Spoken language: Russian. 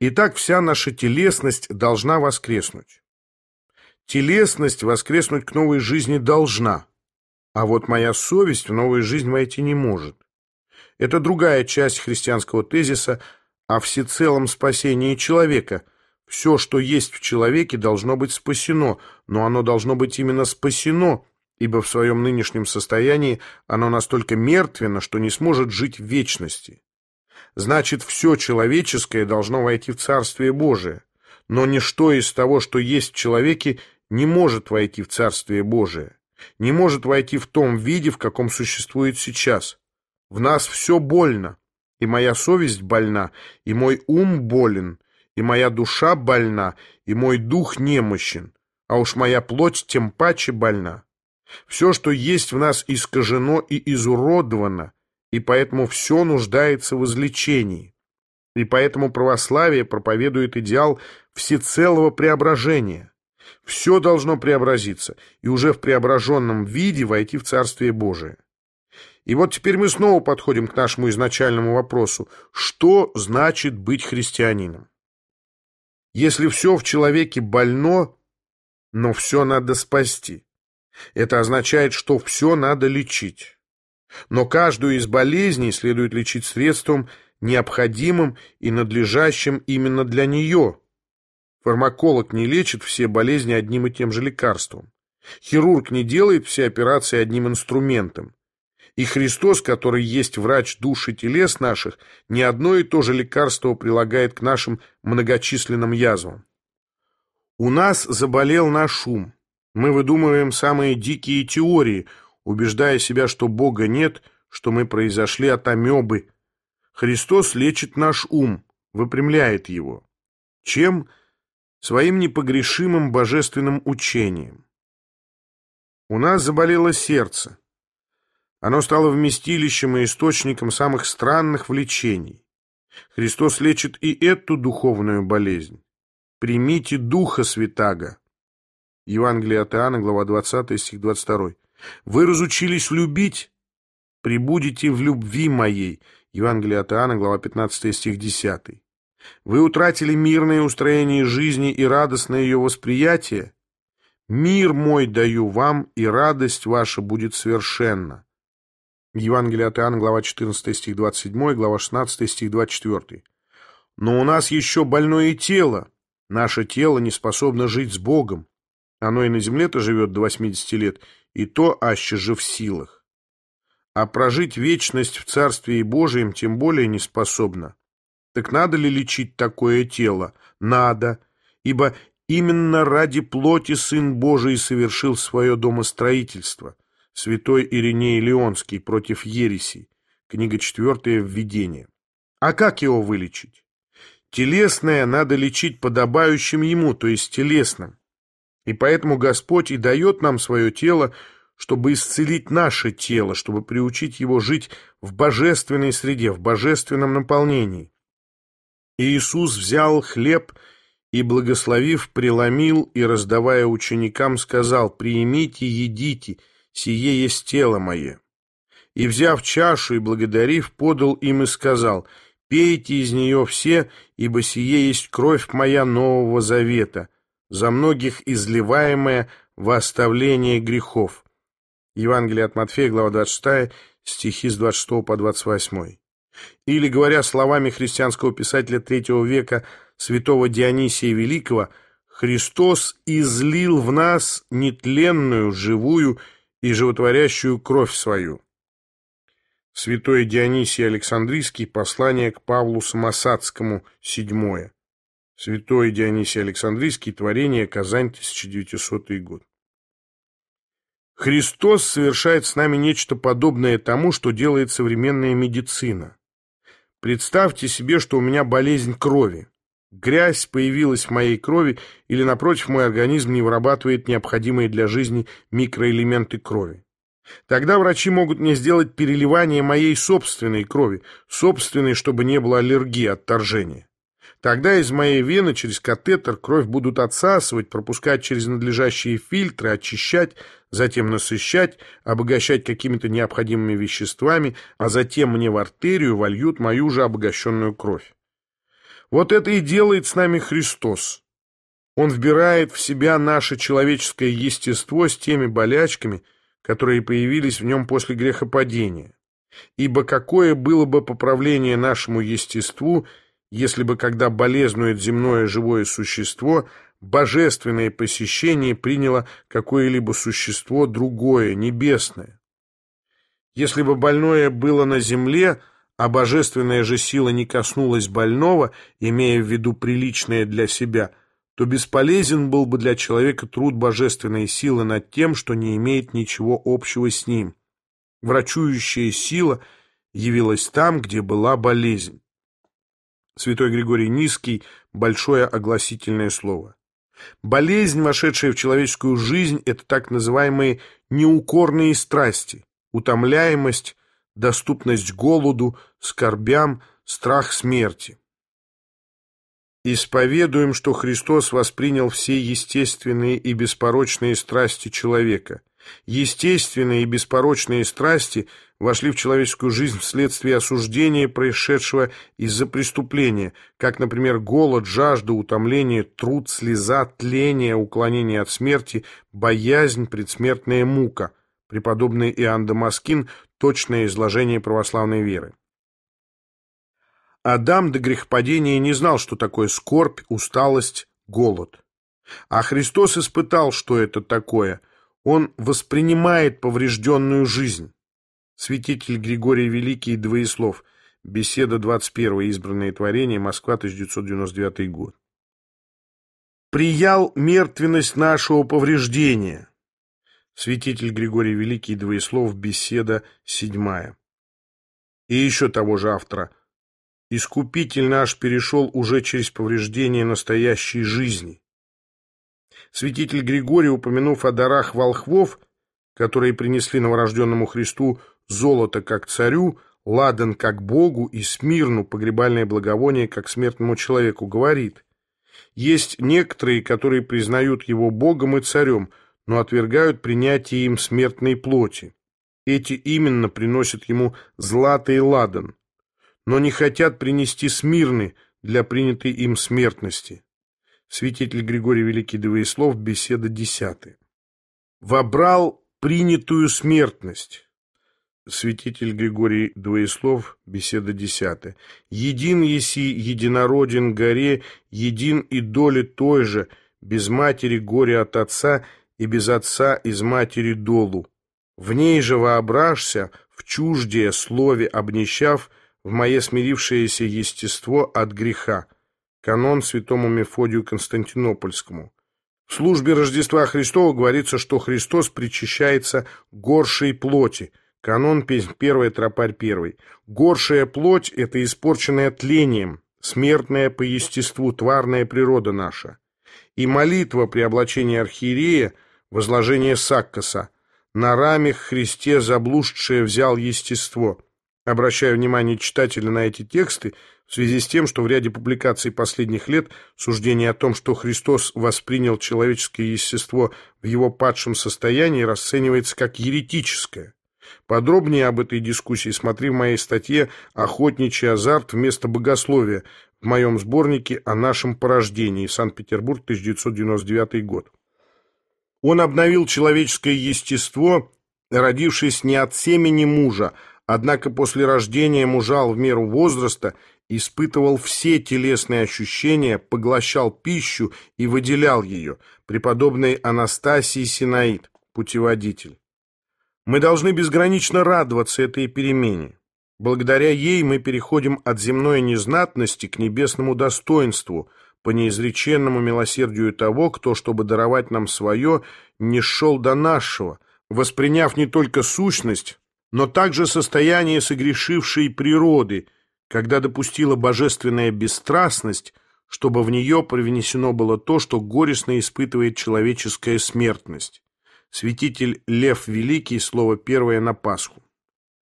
Итак, вся наша телесность должна воскреснуть. Телесность воскреснуть к новой жизни должна, а вот моя совесть в новую жизнь войти не может. Это другая часть христианского тезиса о всецелом спасении человека. Все, что есть в человеке, должно быть спасено, но оно должно быть именно спасено, ибо в своем нынешнем состоянии оно настолько мертвенно, что не сможет жить в вечности. Значит, все человеческое должно войти в Царствие Божие, но ничто из того, что есть в человеке, не может войти в Царствие Божие, не может войти в том виде, в каком существует сейчас. В нас все больно, и моя совесть больна, и мой ум болен, и моя душа больна, и мой дух немощен, а уж моя плоть тем паче больна. Все, что есть в нас, искажено и изуродовано, и поэтому все нуждается в излечении. И поэтому православие проповедует идеал всецелого преображения. Все должно преобразиться, и уже в преображенном виде войти в Царствие Божие. И вот теперь мы снова подходим к нашему изначальному вопросу. Что значит быть христианином? Если все в человеке больно, но все надо спасти. Это означает, что все надо лечить. Но каждую из болезней следует лечить средством, необходимым и надлежащим именно для нее. Фармаколог не лечит все болезни одним и тем же лекарством. Хирург не делает все операции одним инструментом. И Христос, который есть врач душ и телес наших, не одно и то же лекарство прилагает к нашим многочисленным язвам. У нас заболел наш ум. Мы выдумываем самые дикие теории, убеждая себя, что Бога нет, что мы произошли от амебы. Христос лечит наш ум, выпрямляет его. Чем? Своим непогрешимым божественным учением. У нас заболело сердце. Оно стало вместилищем и источником самых странных влечений. Христос лечит и эту духовную болезнь. «Примите Духа Святаго». Евангелие от Иоанна, глава 20, стих 22. «Вы разучились любить, прибудете в любви моей». Евангелие от Иоанна, глава 15, стих 10. «Вы утратили мирное устроение жизни и радостное ее восприятие? Мир мой даю вам, и радость ваша будет совершенна». Евангелие от Иоанна, глава 14, стих 27, глава 16, стих 24. «Но у нас еще больное тело. Наше тело не способно жить с Богом. Оно и на земле-то живет до 80 лет, и то аще же в силах. А прожить вечность в Царстве Божием тем более не способно. Так надо ли лечить такое тело? Надо, ибо именно ради плоти Сын Божий совершил свое домостроительство» святой Ириней Леонский против ересей, книга 4 «Введение». А как его вылечить? Телесное надо лечить подобающим ему, то есть телесным. И поэтому Господь и дает нам свое тело, чтобы исцелить наше тело, чтобы приучить его жить в божественной среде, в божественном наполнении. И Иисус взял хлеб и, благословив, преломил и, раздавая ученикам, сказал, «Приимите, едите, сие есть тело мое». И, взяв чашу и благодарив, подал им и сказал, «Пейте из нее все, ибо сие есть кровь моя нового завета, за многих изливаемая во оставление грехов». Евангелие от Матфея, глава 26, стихи с 26 по 28. Или, говоря словами христианского писателя III века святого Дионисия Великого, «Христос излил в нас нетленную, живую и животворящую кровь свою». Святой Дионисий Александрийский, послание к Павлу Самосадскому, седьмое. Святой Дионисий Александрийский, творение, Казань, 1900 год. Христос совершает с нами нечто подобное тому, что делает современная медицина. Представьте себе, что у меня болезнь крови. Грязь появилась в моей крови, или, напротив, мой организм не вырабатывает необходимые для жизни микроэлементы крови. Тогда врачи могут мне сделать переливание моей собственной крови, собственной, чтобы не было аллергии, отторжения. Тогда из моей вены через катетер кровь будут отсасывать, пропускать через надлежащие фильтры, очищать, затем насыщать, обогащать какими-то необходимыми веществами, а затем мне в артерию вольют мою же обогащенную кровь. Вот это и делает с нами Христос. Он вбирает в себя наше человеческое естество с теми болячками, которые появились в нем после грехопадения. Ибо какое было бы поправление нашему естеству, если бы, когда болезнует земное живое существо, божественное посещение приняло какое-либо существо другое, небесное? Если бы больное было на земле, а божественная же сила не коснулась больного, имея в виду приличное для себя, то бесполезен был бы для человека труд божественной силы над тем, что не имеет ничего общего с ним. Врачующая сила явилась там, где была болезнь. Святой Григорий Низкий – большое огласительное слово. Болезнь, вошедшая в человеческую жизнь, это так называемые неукорные страсти, утомляемость, доступность голоду, скорбям, страх смерти. Исповедуем, что Христос воспринял все естественные и беспорочные страсти человека. Естественные и беспорочные страсти вошли в человеческую жизнь вследствие осуждения, происшедшего из-за преступления, как, например, голод, жажда, утомление, труд, слеза, тление, уклонение от смерти, боязнь, предсмертная мука. Преподобный Иоанн Дамаскин – точное изложение православной веры. Адам до грехопадения не знал, что такое скорбь, усталость, голод. А Христос испытал, что это такое. Он воспринимает поврежденную жизнь. Святитель Григорий Великий, Двоеслов. Беседа 21. Избранное творение. Москва, 1999 год. «Приял мертвенность нашего повреждения». Святитель Григорий Великий, Двоеслов. Беседа 7. И еще того же автора – Искупитель наш перешел уже через повреждение настоящей жизни. Святитель Григорий, упомянув о дарах волхвов, которые принесли новорожденному Христу золото как царю, ладан как Богу и смирну погребальное благовоние как смертному человеку, говорит, есть некоторые, которые признают его Богом и царем, но отвергают принятие им смертной плоти. Эти именно приносят ему златый ладан но не хотят принести смирны для принятой им смертности. Святитель Григорий Великий Двоеслов, беседа десятая. Вобрал принятую смертность. Святитель Григорий Двоеслов, беседа десятая. Един еси, единороден горе, един и доли той же, без матери горе от отца и без отца из матери долу. В ней же воображся, в чуждее слове обнищав, в мое смирившееся естество от греха. Канон святому Мефодию Константинопольскому. В службе Рождества Христова говорится, что Христос причащается горшей плоти. Канон 1, тропарь 1. Горшая плоть – это испорченная тлением, смертная по естеству, тварная природа наша. И молитва при облачении архиерея, возложение саккоса, на раме Христе заблуждшее взял естество – Обращаю внимание читателя на эти тексты в связи с тем, что в ряде публикаций последних лет суждение о том, что Христос воспринял человеческое естество в его падшем состоянии, расценивается как еретическое. Подробнее об этой дискуссии смотри в моей статье «Охотничий азарт вместо богословия» в моем сборнике о нашем порождении, Санкт-Петербург, 1999 год. Он обновил человеческое естество, родившись не от семени мужа, Однако после рождения мужал в меру возраста испытывал все телесные ощущения, поглощал пищу и выделял ее, преподобный Анастасий Синаид, путеводитель. Мы должны безгранично радоваться этой перемене. Благодаря ей мы переходим от земной незнатности к небесному достоинству, по неизреченному милосердию того, кто, чтобы даровать нам свое, не шел до нашего, восприняв не только сущность, но также состояние согрешившей природы, когда допустила божественная бесстрастность, чтобы в нее привнесено было то, что горестно испытывает человеческая смертность. Святитель Лев Великий, слово первое на Пасху.